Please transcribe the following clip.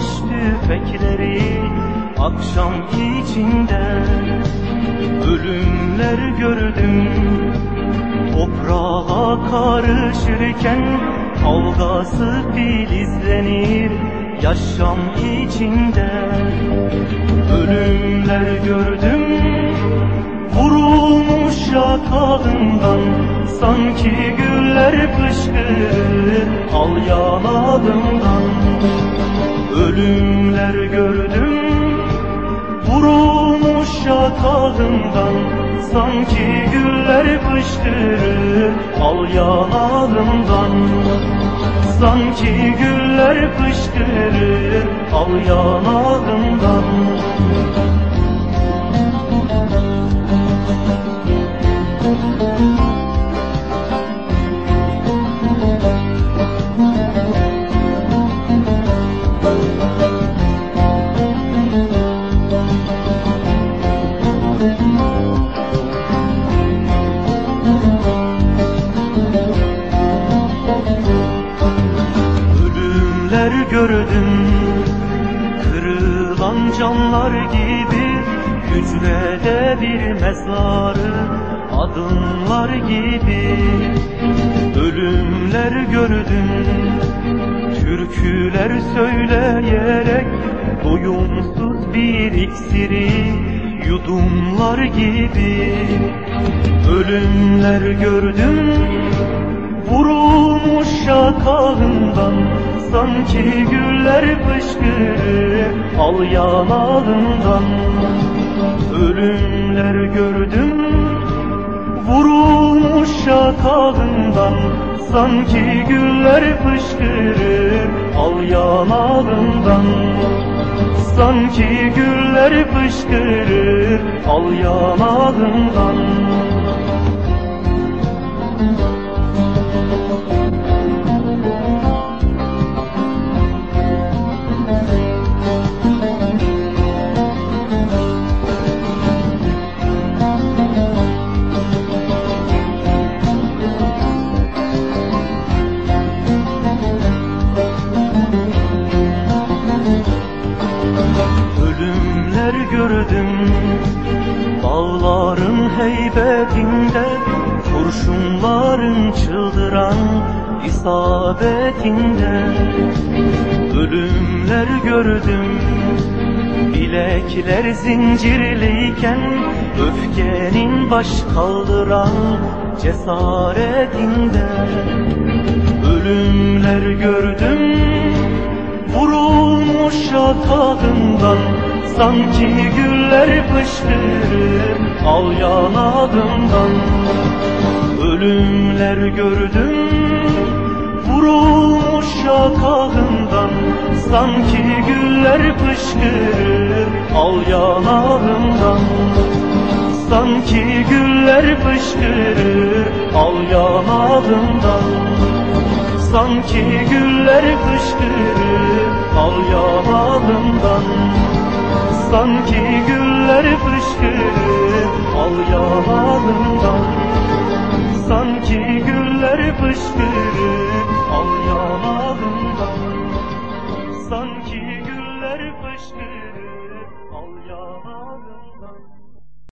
Saklamış tüfekleri Akşam içinde ölümler gördüm. Toprağa karışırken kavgası filizlenir Yaşam içinde. Ölümler gördüm Vurulmuş yatağından sanki güller fışkırır. Al yanadımdan Vurulmuş yatağından sanki güller fışkırır Al yanadımdan sanki güller fışkırır Al yanadımdan gördüm. Kırılan camlar gibi Hücrede bir mezarı Adımlar gibi Ölümler gördüm. Türküler söyleyerek Doyumsuz bir iksiri Yudumlar gibi Ölümler gördüm. Vurulmuş yatağından Sanki güller fışkırır Al yanağından Ölümler gördüm Vurulmuş yatağından Sanki güller fışkırır Al yanağından Sanki güller fışkırır Al yanağından gördüm. Dağların heybetinde Kurşunların çıldıran isabetinde Ölümler gördüm. Bilekler zincirliyken Öfkenin baş kaldıran cesaretinde Ölümler gördüm. Vurulmuş yatağından Sanki güller fışkırır Al yanağından Ölümler gördüm Vurulmuş yatağından Sanki güller fışkırır Al yanağından Sanki güller fışkırır Al yanağından Sanki güller fışkırır Al yanağından Sanki güller fışkırır Al yanağından